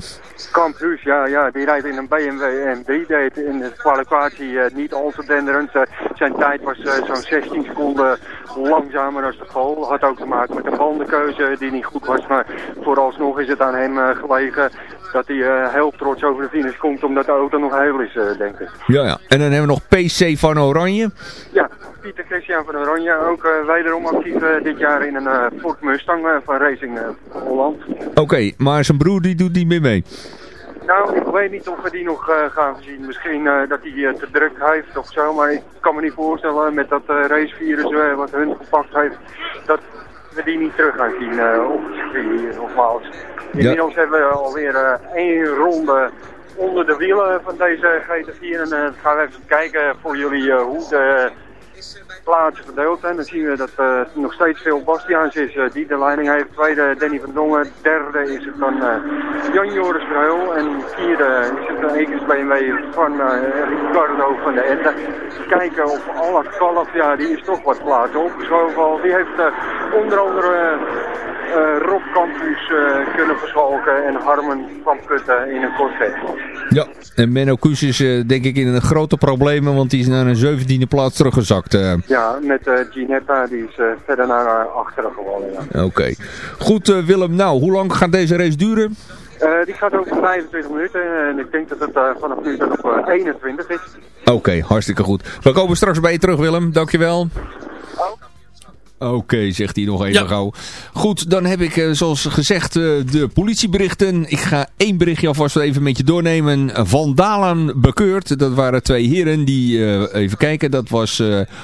Kamphuis, ja, ja, die rijdt in een BMW M3. Deed in de kwalificatie eh, niet al te denderend. Eh, zijn tijd was eh, zo'n 16 seconden langzamer dan de Pool. Had ook te maken met de bandenkeuze die niet goed was. Maar vooralsnog is het aan hem eh, gelegen dat hij eh, heel trots over de finish komt. Omdat de auto nog heel is, eh, denk ik. Ja, ja. En dan hebben we nog PC van Oranje. Ja, Pieter Christian van Oranje. Ook wederom actief dit jaar in een Ford Mustang van Racing Holland. Oké, maar zijn broer die doet niet meer mee. Nou, ik weet niet of we die nog eh, gaan zien. Misschien eh, dat hij eh, te druk heeft of zo. Maar ik kan me niet voorstellen met dat racevirus wat hun gepakt heeft. Dat we die niet terug gaan zien op het circuit hier nogmaals. Inmiddels hebben we alweer één ronde onder de wielen van deze GT4. En eh, gaan we even kijken voor jullie hoe de plaatsen verdeeld zijn. Dan zien we dat eh, er nog steeds veel Bastiaans is eh, die de leiding heeft. Tweede Danny van Dongen. Derde is het dan eh, Jan Joris Verheul. En vierde is het een Ekers BMW van eh, Ricardo van de Ende. Kijken of alle kalf, ja die is toch wat plaatsen opgeschoven al. Die heeft eh, onder andere eh, Rob Campus eh, kunnen verschalken en Harmen van Putten in een Corvette. Ja, en Menno Kuus is eh, denk ik in een grote problemen, want die is naar een 17e plaats teruggezakt. eh. Ja, met eh, Ginetta, die is eh, verder naar achteren. Ja. Oké. Goed eh, Willem, nou, hoe lang gaat deze race duren? Eh, die gaat over 25 minuten en ik denk dat het eh, vanaf nu tot op eh, 21 is. Oké, hartstikke goed. We komen straks bij je terug Willem, dankjewel. Oké, zegt hij nog even gauw. Goed, dan heb ik eh, zoals gezegd eh, de politieberichten. Ik ga één berichtje alvast even met je doornemen. Van Dalen bekeurd. Dat waren twee heren die, eh, even kijken, dat was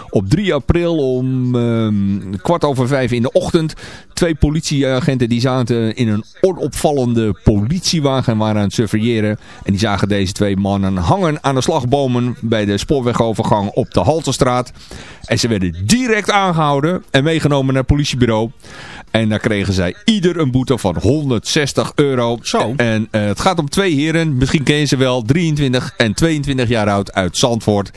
op 3 april om ehm, kwart over vijf in de ochtend. Twee politieagenten die zaten in een onopvallende politiewagen en waren aan het surveilleren. En die zagen deze twee mannen hangen aan de slagbomen bij de spoorwegovergang op de Haltestraat. En ze werden direct aangehouden en meegenomen naar het politiebureau. En daar kregen zij ieder een boete van 160 euro. Zo. En eh, het gaat om twee heren, misschien ken je ze wel, 23 en 22 jaar oud uit Zandvoort.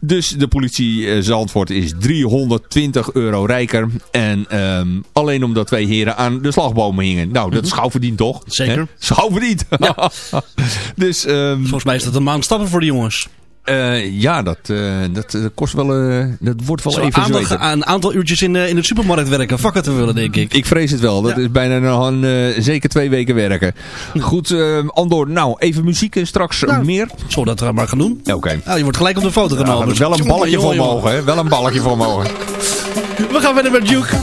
Dus de politie eh, Zandvoort is 320 euro rijker. En ehm, alleen omdat twee heren aan de slagbomen hingen. Nou, dat is gauw verdiend toch? Zeker. Hè? Schouw verdiend. dus, ehm, Volgens mij is dat een maand stappen voor de jongens. Eh, ja, dat, eh, dat, eh, kost wel, eh, dat wordt wel we even zweten. een aantal uurtjes in, in de supermarkt werken. Het te willen, denk ik. Ik vrees het wel. Dat is bijna een, zeker twee weken werken. Goed, eh, Andor. Nou, even muziek en straks meer. Zullen we maar gaan doen? Oké. Nou, je wordt gelijk op de foto Ja, genomen. maar wel een balletje jongen, voor jongen. mogen, hè? Wel een balletje voor mogen. We gaan verder met Duke.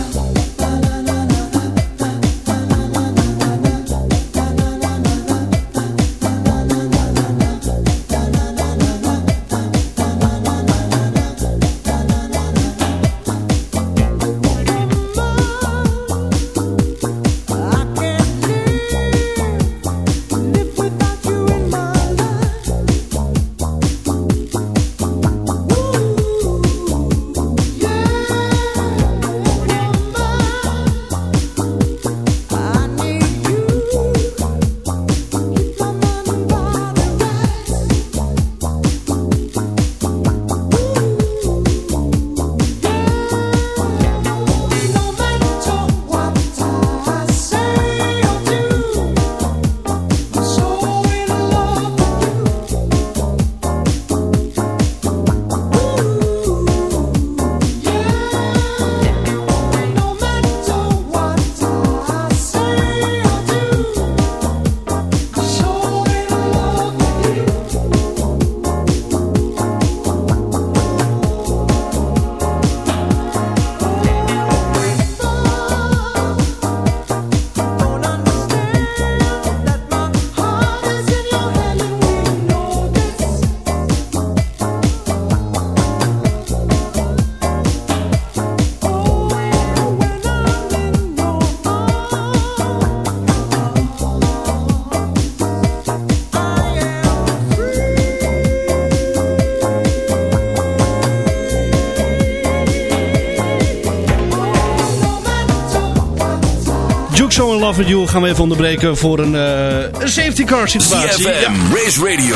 Love You gaan we even onderbreken voor een, eh, een safety car situatie. CFM, Race Radio,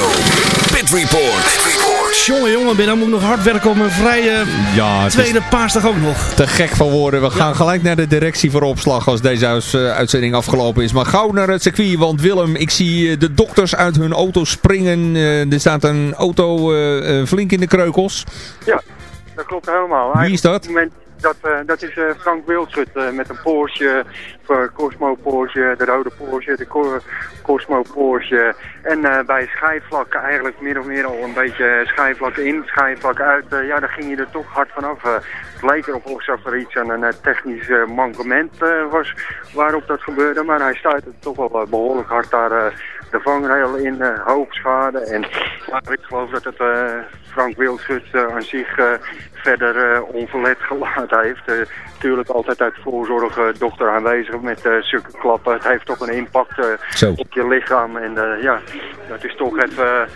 Pit Report. Jongen, jongen, ben dan moet ik nog hard werken op mijn vrije Ja, tweede paasdag ook nog. te gek van woorden. We gaan gelijk naar de directie voor opslag als deze eh, uitzending afgelopen is. Maar gauw naar het circuit, want Willem, ik zie eh, de dokters uit hun auto springen. Eh, er staat een auto flink in de kreukels. Ja, dat klopt helemaal. Wie is dat? Op het moment dat, eh, dat is eh, Frank Wildschut eh, met een Porsche, voor Cosmo Porsche, de rode Porsche, de Co- Cosmo Porsche. En bij schijfvlak eigenlijk meer of meer al een beetje schijfvlak in, schijfvlak uit. ja, daar ging je er toch hard vanaf. Het leek erop alsof er iets aan een technisch mankement was waarop dat gebeurde. Maar hij stuitte toch wel eh, behoorlijk hard daar de vangrail in, eh hoofdschade. En ja, ik geloof dat het eh, Frank Wildschut eh, aan zich verder onverlet gelaten heeft. Natuurlijk altijd uit voorzorg dochter aanwezig met eh zulke klappen. Het heeft toch een impact op je lichaam. En ja, dat is toch even...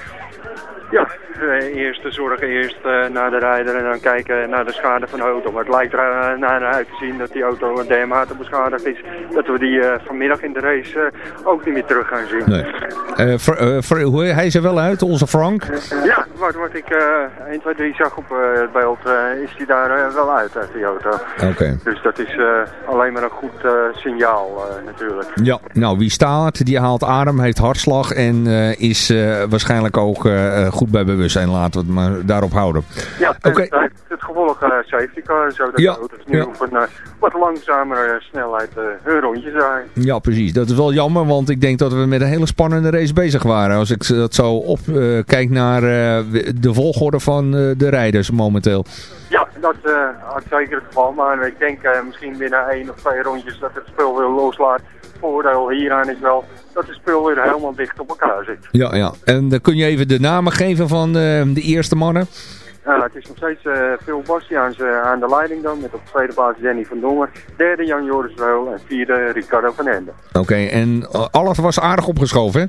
ja, eh, eerst de zorg eerst eh, naar de rijder en dan kijken naar de schade van de auto. Maar het lijkt er eh, naar uit te zien dat die auto dermate beschadigd is. Dat we die vanmiddag in de race ook niet meer terug gaan zien. Nee. Hij is er wel uit, onze Frank. Ja, wat, wat ik eh 1, 2, 3 zag op het beeld, is die daar wel uit uit die auto. Oké. Dus dat is alleen maar een goed signaal natuurlijk. Ja, nou wie staat, die haalt adem, heeft hartslag en is waarschijnlijk ook eh, goed bij bewustzijn. Laten we het maar daarop houden. Ja, het heeft het gevolg eh, safety car, zodat Ja, de auto's nu ja. op een eh, wat langzamere snelheid eh, hun rondjes rijden. Ja, precies. Dat is wel jammer, want ik denk dat we met een hele spannende race bezig waren. Als ik dat zo op eh, kijk naar eh, de volgorde van eh, de rijders momenteel. Ja, dat eh had zeker het geval. Maar ik denk eh, misschien binnen één of twee rondjes dat het spul weer loslaat. Voordeel hieraan is wel dat het spul weer helemaal dicht op elkaar zit. Ja, ja. En dan kun je even de namen geven van eh, de eerste mannen. Nou, het is nog steeds eh Phil Bastiaans aan de leiding dan. Met op tweede plaats Danny van Dongen. Derde Jan Joris Reul. En vierde Ricardo van Ende. Oké, en alles was aardig opgeschoven, hè?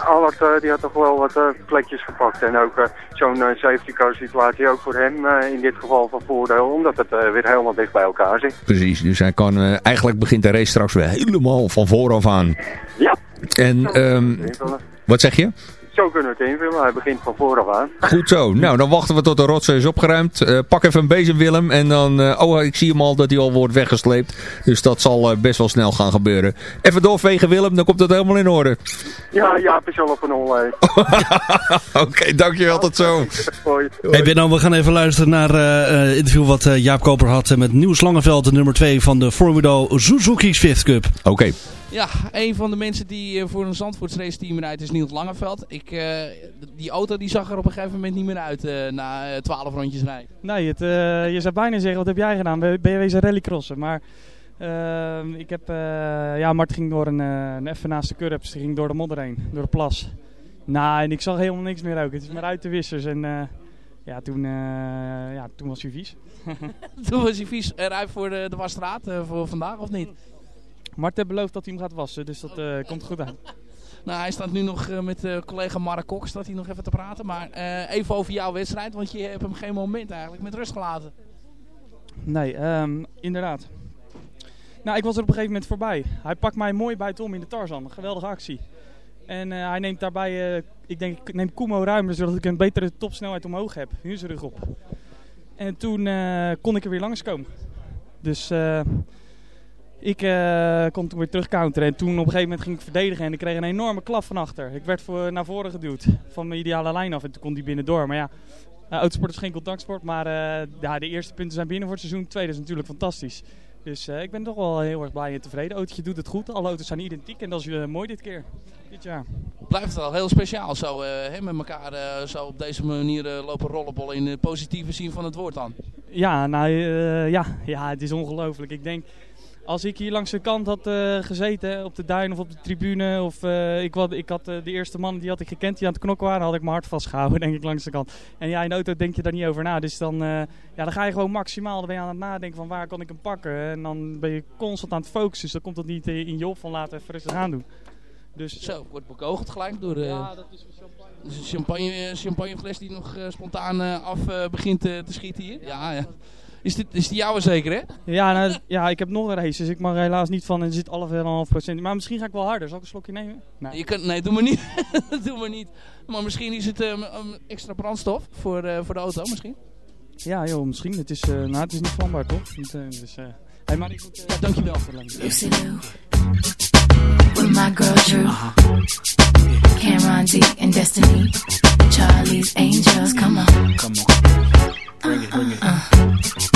Allard eh, die had toch wel wat eh, plekjes gepakt. En ook zo'n safety car situatie ook voor hem in dit geval van voordeel. Omdat het weer helemaal dicht bij elkaar zit. Precies, dus hij kan, eigenlijk begint de race straks weer helemaal van vooraf aan. Ja. En, ehm, wat zeg je? Zo kunnen we het invullen. Hij begint van vooraf aan. Goed zo. Nou, dan wachten we tot de rotzooi is opgeruimd. Eh, pak even een bezem, Willem. En dan... eh, oh, ik zie hem al dat hij al wordt weggesleept. Dus dat zal eh, best wel snel gaan gebeuren. Even doorvegen, Willem. Dan komt het helemaal in orde. Ja, ja, is al op een hol. Oké, dankjewel. Tot zo. Hoi. Hey Benno, we gaan even luisteren naar het uh, interview wat uh, Jaap Koper had met Nieuws Langeveld, de nummer 2 van de Formudo Suzuki's Fifth Cup. Oké. Okay. Ja, een van de mensen die uh, voor een Zandvoorts race team rijdt is Niels Langeveld. Ik, uh, die auto die zag er op een gegeven moment niet meer uit uh, na 12 rondjes rijden. Nee, het, uh, je zou bijna zeggen, wat heb jij gedaan? Ben je wezen rallycrossen? Maar ik heb, ja, Mart ging door een, een even naast de curbs, die ging door de modder heen, door de plas. Nou, en ik zag helemaal niks meer ook. Het is maar uit de wissers en ja, toen, ja, toen was hij vies. toen was hij vies. Rijp voor de, de wasstraat voor vandaag of niet? Mart heeft beloofd dat hij hem gaat wassen, dus dat uh, komt goed uit. Nou, hij staat nu nog uh, met uh, collega Mark Kok, staat hij nog even te praten. Maar even over jouw wedstrijd, want je hebt hem geen moment eigenlijk met rust gelaten. Nee, um, inderdaad. Nou, ik was er op een gegeven moment voorbij. Hij pakt mij mooi buitenom in de Tarzan. Geweldige actie. En hij neemt daarbij, ik denk, ik neem Kumo ruimer, zodat ik een betere topsnelheid omhoog heb. Nu is rug op. En toen kon ik er weer langskomen. Dus ik uh, kon toen weer terug counteren. En toen op een gegeven moment ging ik verdedigen. En ik kreeg een enorme klap van achter. Ik werd voor, naar voren geduwd. Van mijn ideale lijn af. En toen kon die binnendoor. Maar ja, uh, autosport is geen contactsport. Maar uh, ja, de eerste punten zijn binnen voor het seizoen. Het tweede is natuurlijk fantastisch. Dus ik ben toch wel heel erg blij en tevreden. Het autootje doet het goed. Alle auto's zijn identiek. En dat is mooi dit keer. Dit jaar. Blijft wel heel speciaal zo hè, met elkaar zo op deze manier lopen rollenbollen. In de positieve zin van het woord dan. Ja, nou ja, ja, het is ongelooflijk. Ik denk als ik hier langs de kant had uh, gezeten, op de duin of op de tribune, of uh, ik, wat, ik had uh, de eerste man die had ik gekend die aan het knokken waren, had ik mijn hart vastgehouden, denk ik, langs de kant. En ja, in de auto denk je daar niet over na. Dus dan, ja, dan ga je gewoon maximaal, dan ben je aan het nadenken van waar kan ik hem pakken. En dan ben je constant aan het focussen, dus dan komt dat niet in je op van laten even rustig aan doen. Dus, Zo, wordt bekogeld gelijk door ja, dat is champagne. champagne, champagnefles die nog spontaan af begint te schieten hier. Ja, ja. Is dit is die jouwe zeker, hè? Ja, nou, ja, ik heb nog een race, dus ik mag er helaas niet van. En er zit alle half procent. Maar misschien ga ik wel harder. Zal ik een slokje nemen? Nee. Je kunt, nee, doe maar niet. doe maar niet. Maar misschien is het um, extra brandstof voor, eh, voor de auto, misschien. Ja, joh, misschien. Het is, eh, nou, het is niet vlambaar, toch? Niet, eh, dus, eh hey, maar ik moet... ja, dankjewel. Lucy Lou. With my girl Drew. Cameron D and Destiny. Charlie's Angels, come on. Come on. Bring it, bring it.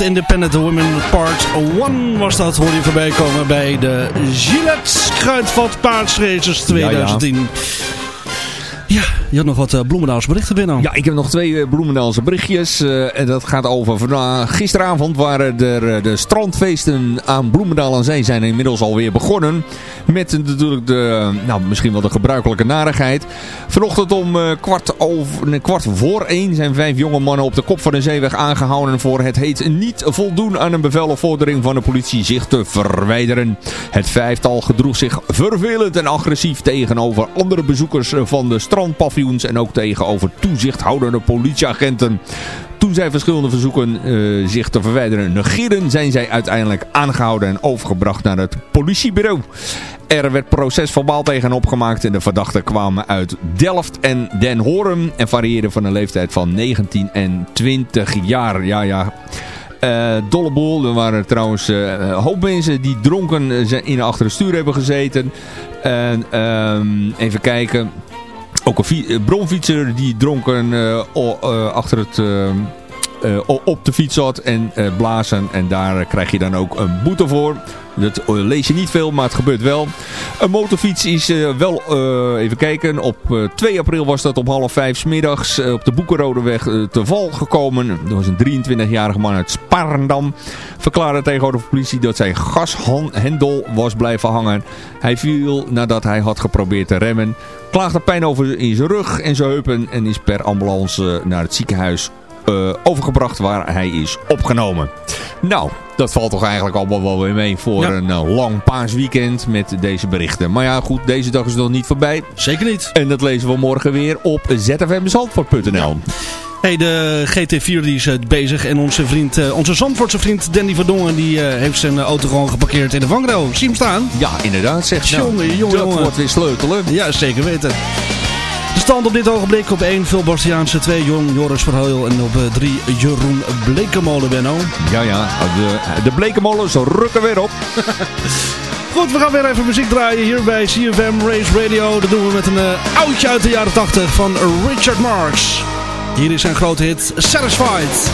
Independent Women Part 1 was dat, hoor je voorbij komen bij de Gillette Kruidvat Paardsracers 2010. Ja, je had nog wat uh, Bloemendaalse berichten binnen. Ja, ik heb nog twee uh, Bloemendaalse berichtjes. Uh, en dat gaat over vandaag. Gisteravond waren er de strandfeesten aan Bloemendaal aan Zee zijn inmiddels alweer begonnen. Met natuurlijk de, nou misschien wel de gebruikelijke narigheid. Vanochtend om kwart, over, kwart voor één zijn vijf jonge mannen op de kop van de zeeweg aangehouden voor het heet niet voldoen aan een bevel of vordering van de politie zich te verwijderen. Het vijftal gedroeg zich vervelend en agressief tegenover andere bezoekers van de strandpaviljoens en ook tegenover toezichthoudende politieagenten. Toen zij verschillende verzoeken uh, zich te verwijderen negeerden, zijn zij uiteindelijk aangehouden en overgebracht naar het politiebureau. Er werd procesverbaal tegen opgemaakt en de verdachten kwamen uit Delft en Den Hoorn en varieerden van een leeftijd van 19 en 20 jaar. Ja, ja. Uh, dolle. Er waren trouwens uh, een hoop mensen die dronken in achter het stuur hebben gezeten. En um, even kijken. Ook een bronfietser die dronken achter het eh, op de fiets zat en eh, blazen. En daar krijg je dan ook een boete voor. Dat eh, lees je niet veel, maar het gebeurt wel. Een motorfiets is eh, wel, eh, even kijken, op eh, 2 april was dat op half vijf middags eh, op de Boekenrodeweg eh, te val gekomen. Dat was een 23-jarige man uit Sparendam. Verklaarde tegenover de politie dat zijn gashendel was blijven hangen. Hij viel nadat hij had geprobeerd te remmen. Klaagde pijn over in zijn rug en zijn heupen en is per ambulance naar het ziekenhuis eh, overgebracht waar hij is opgenomen. Nou, dat valt toch eigenlijk allemaal wel weer mee voor Ja. een eh, lang paasweekend met deze berichten. Maar ja, goed, deze dag is nog niet voorbij. Zeker niet. En dat lezen we morgen weer op zfmzandvoort.nl. Hey, de GT4 die is eh, bezig en onze vriend, onze Zandvoortse vriend Danny van Dongen die heeft zijn auto gewoon geparkeerd in de vangrail. Zie hem staan? Ja, inderdaad, zegt nou, Jongen, jongen, dat jongen. wordt weer sleutelen. Ja, zeker weten. Stand op dit ogenblik op 1 Phil Bastiaanse, 2 Jon Joris Verheul en op 3 Jeroen Blekemolen Benno. Ja, ja, de, de rukken weer op. Goed, we gaan weer even muziek draaien hier bij CFM Race Radio. Dat doen we met een eh, oudje uit de jaren 80 van Richard Marx. Hier is zijn grote hit Satisfied.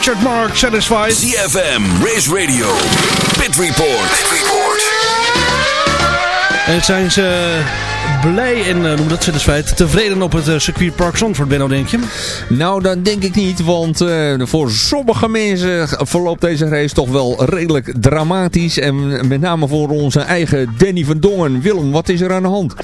Richard Marx, Satisfied. CFM Race Radio. Pit Report. Pit Report. En zijn ze blij en uh, noem dat satisfied, tevreden op het uh, circuitpark Zandvoort, Benno, denk je? Nou, dat denk ik niet, want eh, voor sommige mensen verloopt deze race toch wel redelijk dramatisch. En met name voor onze eigen Danny van Dongen. Willem, wat is er aan de hand?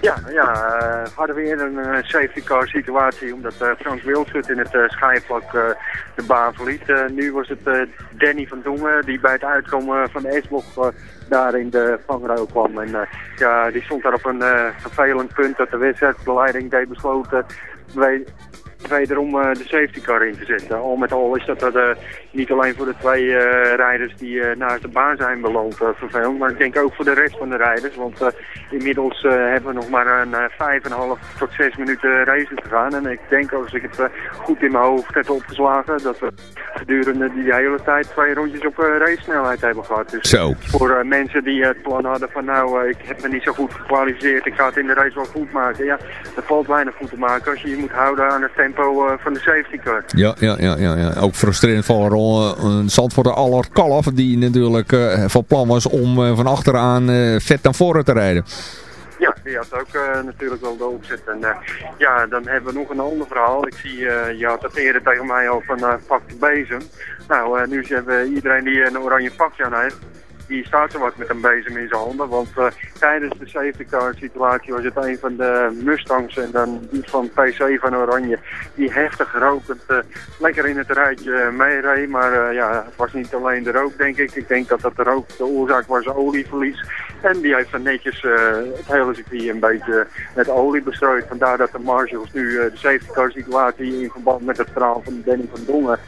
Ja, ja eh, hadden we eerder een eh, safety car situatie omdat eh, Frans Wildschut in het uh, eh, de baan verliet. Eh, nu was het eh, Danny van Dongen die bij het uitkomen van de S-blok eh, daar in de vangrail kwam. En eh, ja, die stond daar op een eh, vervelend punt dat de wedstrijdleiding deed besloten wij wederom uh, de safety car in te zetten. Al met al is dat uh, niet alleen voor de twee uh, rijders die uh, naast de baan zijn beland vervelend, maar ik denk ook voor de rest van de rijders. Want inmiddels hebben we nog maar een vijf en half tot zes minuten race te gaan. En ik denk als ik het goed in mijn hoofd heb opgeslagen, dat we gedurende die hele tijd twee rondjes op race snelheid hebben gehad. Dus voor mensen die het plan hadden van nou, ik heb me niet zo goed gekwalificeerd, ik ga het in de race wel goed maken. Ja, er valt weinig goed te maken als je je moet houden aan het tempo uh, van de safety car. Ja, ja, ja, ja, ja. ook frustrerend voor uh, Zandvoort Allard Kalf, die natuurlijk uh, van plan was om van achteraan vet naar voren te rijden. Ja, die had ook eh, natuurlijk wel de opzet. En eh, ja, dan hebben we nog een ander verhaal. Ik zie, eh, je had het eerder tegen mij een uh, pak bezem. Nou, eh, nu hebben iedereen die een oranje pakje aan heeft, die staat zo wat met een bezem in zijn handen. Want eh, tijdens de safety car situatie was het een van de Mustangs en dan die van PC van Oranje. Die heftig rokend eh, lekker in het rijtje meereed. Maar eh, ja, het was niet alleen de rook denk ik. Ik denk dat dat de rook de oorzaak was olieverlies. En die heeft dan netjes eh, het hele circuit een beetje met olie bestrooid. Vandaar dat de marshals nu eh, de safety car situatie in verband met het verhaal van Danny van Dongen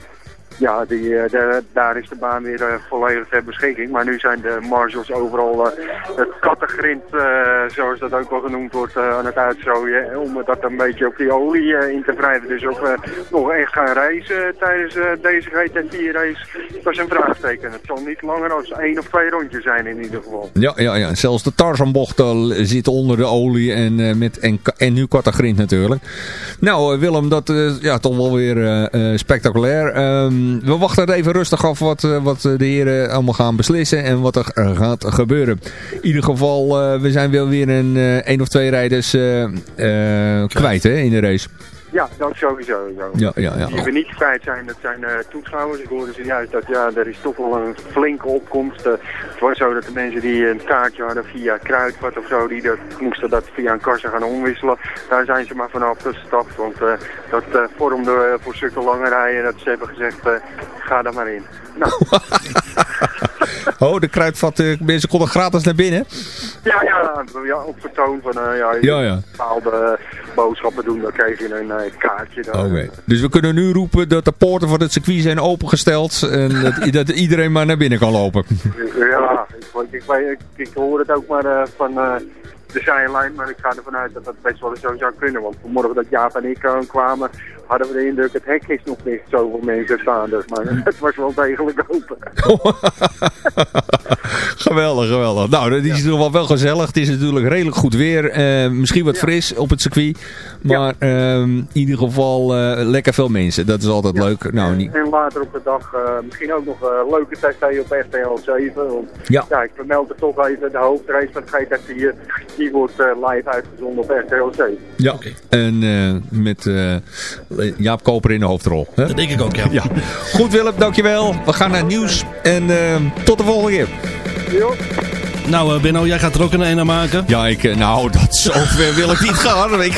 ja, die, eh, daar is de baan weer eh, volledig ter beschikking. Maar nu zijn de marshals overal eh, het kattegrind, eh, zoals dat ook wel genoemd wordt, aan het uitstrooien. Om dat een beetje op die olie in te wrijven. Dus of we nog echt gaan reizen tijdens deze GT4-race, dat is een vraagteken. Het zal niet langer dan één of twee rondjes zijn in ieder geval. Ja, ja, ja. Zelfs de Tarzanbocht zit onder de olie en, met, en, nu Katagrind natuurlijk. Nou Willem, dat is ja, toch wel weer spectaculair. Ehm, we wachten even rustig af wat, eh, wat de heren allemaal gaan beslissen en wat er eh, gaat gebeuren. In ieder geval, eh, we zijn wel weer een één of twee rijders kwijt hè, in de race. Ja, dat sowieso. Ja, ja, ja. Die we niet kwijt zijn, dat zijn eh, toeschouwers. Ik hoorde zojuist dat ja, er is toch wel een flinke opkomst. Eh, het was zo dat de mensen die een kaartje hadden via Kruidvat of zo, die dat, moesten dat via een kassa gaan omwisselen. Daar zijn ze maar vanaf gestapt, want eh, dat vormde voor stukken lange rijen. Dat ze hebben gezegd, ga daar maar in. Nou, Oh, de kruidvat, eh, mensen konden gratis naar binnen. ja, ja, ja, op vertoon van eh, ja, Ja, ja. bepaalde boodschappen doen, dan kreeg je een eh, kaartje. Oké. Dus we kunnen nu roepen dat de poorten van het circuit zijn opengesteld en dat, dat iedereen maar naar binnen kan lopen. Ja, ik, ik, ik, ik hoor het ook maar van de zijlijn, maar ik ga ervan uit dat dat best wel eens zo zou kunnen. Want vanmorgen dat Jaap en ik aankwamen, hadden we de indruk, het hek is nog niet zoveel mensen staan. Dus, maar het was wel degelijk open. geweldig, geweldig. Nou, dat is nog wel, wel gezellig. Het is natuurlijk redelijk goed weer. Eh, misschien wat fris op het circuit. Maar ehm, in ieder geval eh, lekker veel mensen. Dat is altijd leuk. Nou, niet... En later op de dag eh, misschien ook nog een leuke tv op RTL 7. Want, Ja. ik vermeld het toch even, de hoofdrace van GT4, die wordt eh, live uitgezonden op RTL 7. Ja. En eh, met eh, Jaap Koper in de hoofdrol. Hè? Dat denk ik ook, ja. ja. Goed Willem, dankjewel. We gaan naar het nieuws. En ehm, tot de volgende keer. Nou, eh, Benno, jij gaat er ook een aan maken. Ja, ik, eh, nou, dat zover wil ik niet gaan. Ik,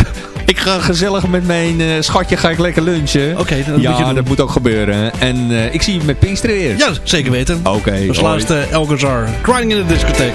ik ga gezellig met mijn eh, schatje ga ik lekker lunchen. Oké, dat ja, dat moet ook gebeuren. En eh, ik zie je met Pinkster weer. Ja, zeker weten. Oké. Als hoi. laatste Elgazar. Crying in the discotheek.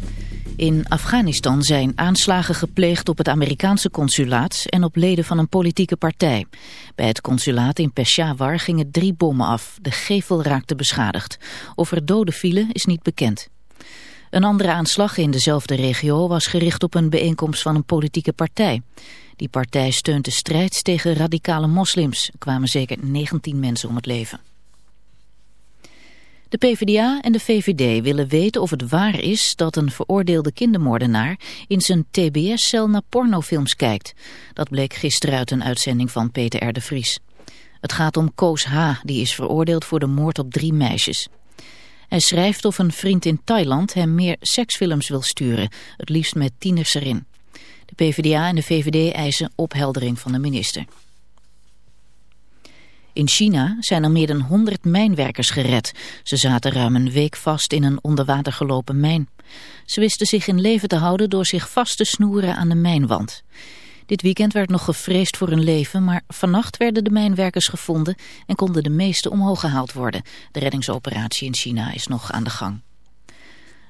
In Afghanistan zijn aanslagen gepleegd op het Amerikaanse consulaat en op leden van een politieke partij. Bij het consulaat in Peshawar gingen drie bommen af. De gevel raakte beschadigd. Of er doden vielen is niet bekend. Een andere aanslag in dezelfde regio was gericht op een bijeenkomst van een politieke partij. Die partij steunt de strijd tegen radicale moslims. Er kwamen zeker 19 mensen om het leven. De PvdA en de VVD willen weten of het waar is dat een veroordeelde kindermoordenaar in zijn TBS-cel naar pornofilms kijkt. Dat bleek gisteren uit een uitzending van Peter R. de Vries. Het gaat om Koos H., die is veroordeeld voor de moord op drie meisjes. Hij schrijft of een vriend in Thailand hem meer seksfilms wil sturen, het liefst met tieners erin. De PvdA en de VVD eisen opheldering van de minister. In China zijn er meer dan 100 mijnwerkers gered. Ze zaten ruim een week vast in een onder water gelopen mijn. Ze wisten zich in leven te houden door zich vast te snoeren aan de mijnwand. Dit weekend werd nog gevreesd voor hun leven, maar vannacht werden de mijnwerkers gevonden en konden de meeste omhoog gehaald worden. De reddingsoperatie in China is nog aan de gang.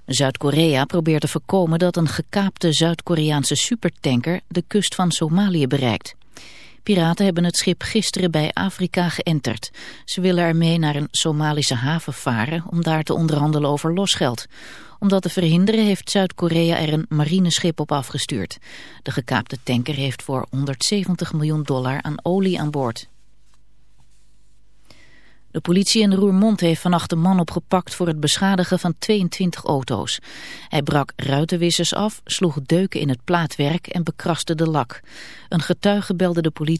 Zuid-Korea probeert te voorkomen dat een gekaapte Zuid-Koreaanse supertanker de kust van Somalië bereikt. Piraten hebben het schip gisteren bij Afrika geënterd. Ze willen ermee naar een Somalische haven varen om daar te onderhandelen over losgeld. Om dat te verhinderen heeft Zuid-Korea er een marineschip op afgestuurd. De gekaapte tanker heeft voor 170 miljoen dollar aan olie aan boord. De politie in Roermond heeft vannacht een man opgepakt voor het beschadigen van 22 auto's. Hij brak ruitenwissers af, sloeg deuken in het plaatwerk en bekraste de lak. Een getuige belde de politie.